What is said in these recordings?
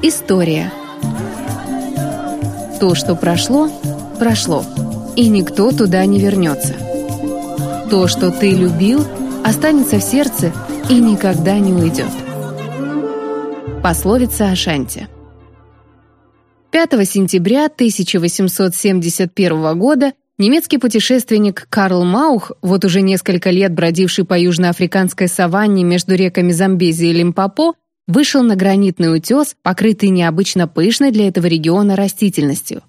История. То, что прошло, прошло, и никто туда не вернется. То, что ты любил, останется в сердце и никогда не уйдет. Пословица Ашанти. 5 сентября 1871 года немецкий путешественник Карл Маух, вот уже несколько лет бродивший по южноафриканской саванне между реками Замбези и Лимпопо, вышел на гранитный утес, покрытый необычно пышной для этого региона растительностью.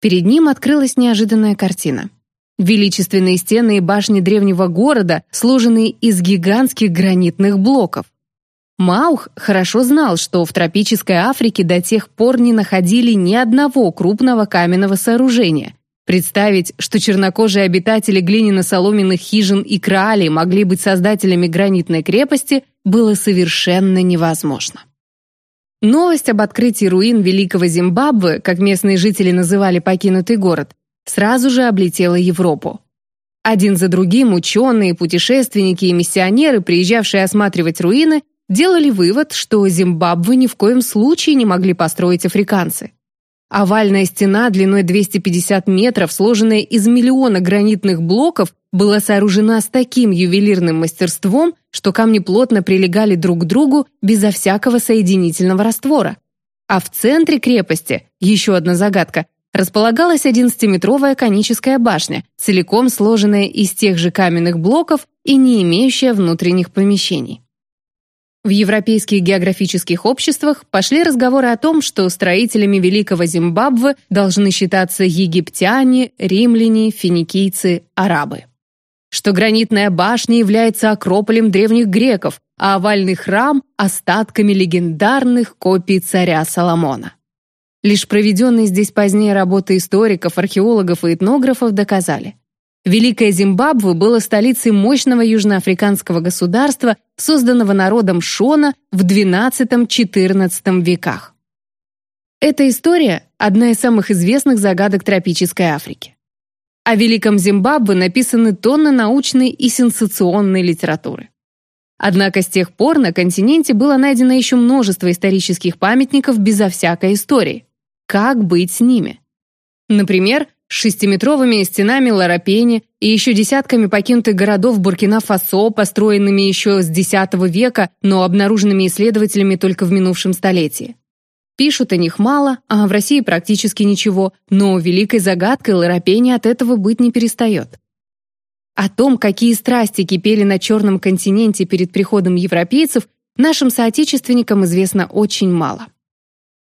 Перед ним открылась неожиданная картина. Величественные стены и башни древнего города, сложенные из гигантских гранитных блоков. Маух хорошо знал, что в тропической Африке до тех пор не находили ни одного крупного каменного сооружения. Представить, что чернокожие обитатели глиняно-соломенных хижин и краали могли быть создателями гранитной крепости, было совершенно невозможно. Новость об открытии руин Великого Зимбабве, как местные жители называли покинутый город, сразу же облетела Европу. Один за другим ученые, путешественники и миссионеры, приезжавшие осматривать руины, делали вывод, что Зимбабве ни в коем случае не могли построить африканцы. Овальная стена длиной 250 метров, сложенная из миллиона гранитных блоков, была сооружена с таким ювелирным мастерством, что камни плотно прилегали друг к другу безо всякого соединительного раствора. А в центре крепости, еще одна загадка, располагалась 11-метровая коническая башня, целиком сложенная из тех же каменных блоков и не имеющая внутренних помещений. В европейских географических обществах пошли разговоры о том, что строителями Великого Зимбабве должны считаться египтяне, римляне, финикийцы, арабы. Что гранитная башня является акрополем древних греков, а овальный храм – остатками легендарных копий царя Соломона. Лишь проведенные здесь позднее работы историков, археологов и этнографов доказали – Великая Зимбабве было столицей мощного южноафриканского государства, созданного народом Шона в XII-XIV веках. Эта история – одна из самых известных загадок тропической Африки. О Великом Зимбабве написаны тонны научной и сенсационной литературы. Однако с тех пор на континенте было найдено еще множество исторических памятников безо всякой истории. Как быть с ними? Например, шестиметровыми стенами Ларапени и еще десятками покинутых городов Буркина-Фасо, построенными еще с X века, но обнаруженными исследователями только в минувшем столетии. Пишут о них мало, а в России практически ничего, но великой загадкой Ларапени от этого быть не перестает. О том, какие страсти кипели на Черном континенте перед приходом европейцев, нашим соотечественникам известно очень мало.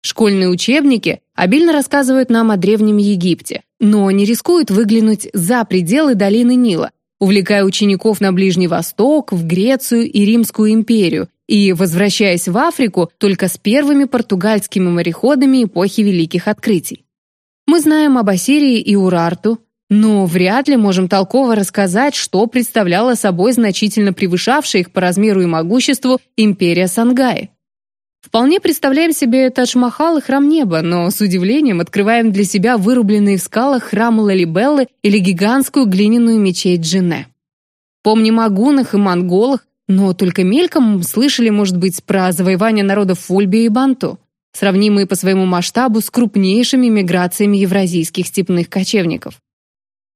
Школьные учебники обильно рассказывают нам о Древнем Египте, но не рискуют выглянуть за пределы долины Нила, увлекая учеников на Ближний Восток, в Грецию и Римскую империю, и возвращаясь в Африку только с первыми португальскими мореходами эпохи Великих Открытий. Мы знаем об Ассирии и Урарту, но вряд ли можем толково рассказать, что представляла собой значительно превышавшая их по размеру и могуществу империя Сангай. Вполне представляем себе Тадж-Махал и храм неба, но с удивлением открываем для себя вырубленные в скалах храм Лалибеллы или гигантскую глиняную мечеть Джине. Помним о гунах и монголах, но только мельком слышали, может быть, про завоевание народов Фульби и Банту, сравнимые по своему масштабу с крупнейшими миграциями евразийских степных кочевников.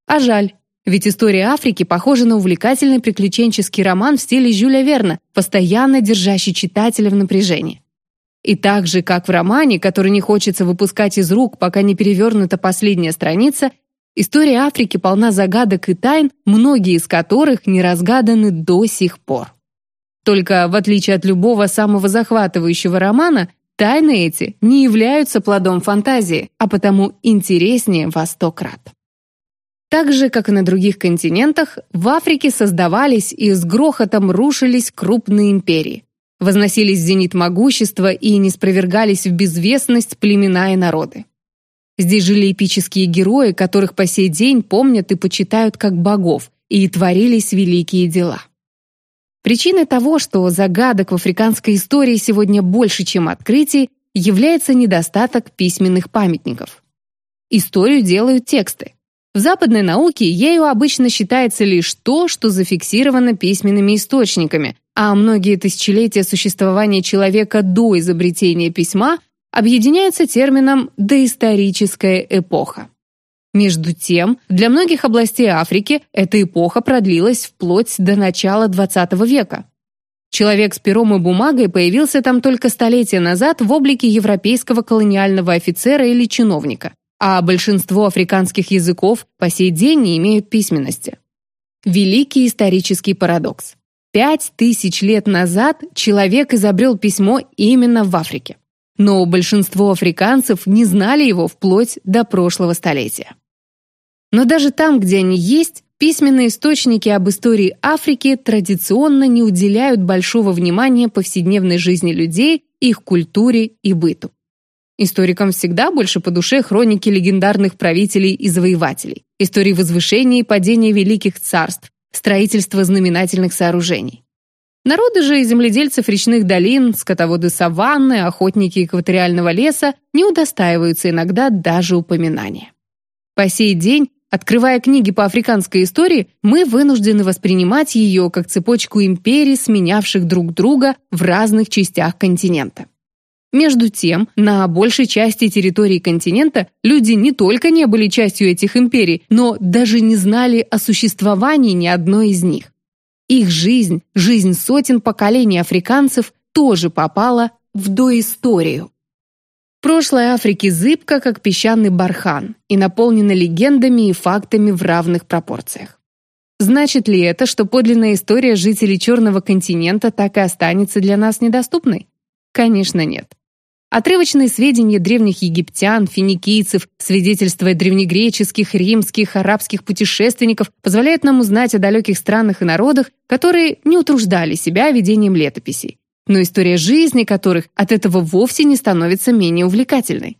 А жаль, ведь история Африки похожа на увлекательный приключенческий роман в стиле Жюля Верна, постоянно держащий читателя в напряжении. И так же, как в романе, который не хочется выпускать из рук, пока не перевернута последняя страница, история Африки полна загадок и тайн, многие из которых не разгаданы до сих пор. Только в отличие от любого самого захватывающего романа, тайны эти не являются плодом фантазии, а потому интереснее во сто крат. Так же, как и на других континентах, в Африке создавались и с грохотом рушились крупные империи возносились в зенит могущества и не спровергались в безвестность племена и народы. Здесь жили эпические герои, которых по сей день помнят и почитают как богов, и творились великие дела. Причиной того, что загадок в африканской истории сегодня больше, чем открытий, является недостаток письменных памятников. Историю делают тексты. В западной науке ею обычно считается лишь то, что зафиксировано письменными источниками, а многие тысячелетия существования человека до изобретения письма объединяется термином «доисторическая эпоха». Между тем, для многих областей Африки эта эпоха продлилась вплоть до начала XX века. Человек с пером и бумагой появился там только столетия назад в облике европейского колониального офицера или чиновника, а большинство африканских языков по сей день не имеют письменности. Великий исторический парадокс. Пять тысяч лет назад человек изобрел письмо именно в Африке. Но большинство африканцев не знали его вплоть до прошлого столетия. Но даже там, где они есть, письменные источники об истории Африки традиционно не уделяют большого внимания повседневной жизни людей, их культуре и быту. Историкам всегда больше по душе хроники легендарных правителей и завоевателей, истории возвышения и падения великих царств, строительства знаменательных сооружений. Народы же и земледельцев речных долин, скотоводы саванны, охотники экваториального леса не удостаиваются иногда даже упоминания. По сей день Открывая книги по африканской истории, мы вынуждены воспринимать ее как цепочку империй, сменявших друг друга в разных частях континента. Между тем, на большей части территории континента люди не только не были частью этих империй, но даже не знали о существовании ни одной из них. Их жизнь, жизнь сотен поколений африканцев тоже попала в доисторию. Прошлое Африки зыбко, как песчаный бархан, и наполнено легендами и фактами в равных пропорциях. Значит ли это, что подлинная история жителей Черного континента так и останется для нас недоступной? Конечно, нет. Отрывочные сведения древних египтян, финикийцев, свидетельства древнегреческих, римских, арабских путешественников позволяют нам узнать о далеких странах и народах, которые не утруждали себя ведением летописей, но история жизни которых от этого вовсе не становится менее увлекательной.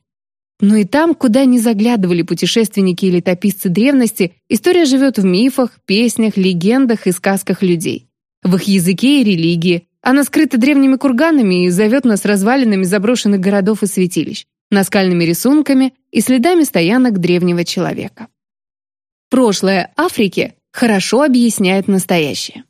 Но и там, куда не заглядывали путешественники и летописцы древности, история живет в мифах, песнях, легендах и сказках людей. В их языке и религии. Она скрыта древними курганами и зовет нас развалинами заброшенных городов и святилищ, наскальными рисунками и следами стоянок древнего человека. Прошлое Африки хорошо объясняет настоящее.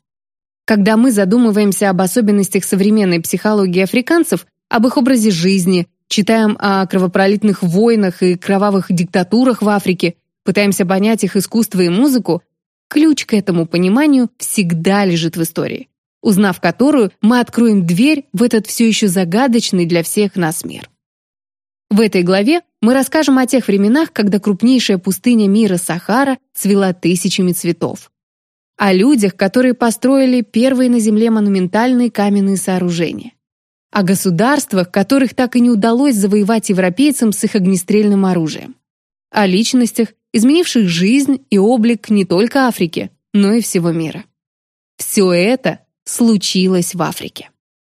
Когда мы задумываемся об особенностях современной психологии африканцев, об их образе жизни, читаем о кровопролитных войнах и кровавых диктатурах в Африке, пытаемся понять их искусство и музыку, ключ к этому пониманию всегда лежит в истории, узнав которую, мы откроем дверь в этот все еще загадочный для всех нас мир. В этой главе мы расскажем о тех временах, когда крупнейшая пустыня мира Сахара цвела тысячами цветов о людях, которые построили первые на Земле монументальные каменные сооружения, о государствах, которых так и не удалось завоевать европейцам с их огнестрельным оружием, о личностях, изменивших жизнь и облик не только Африки, но и всего мира. Все это случилось в Африке.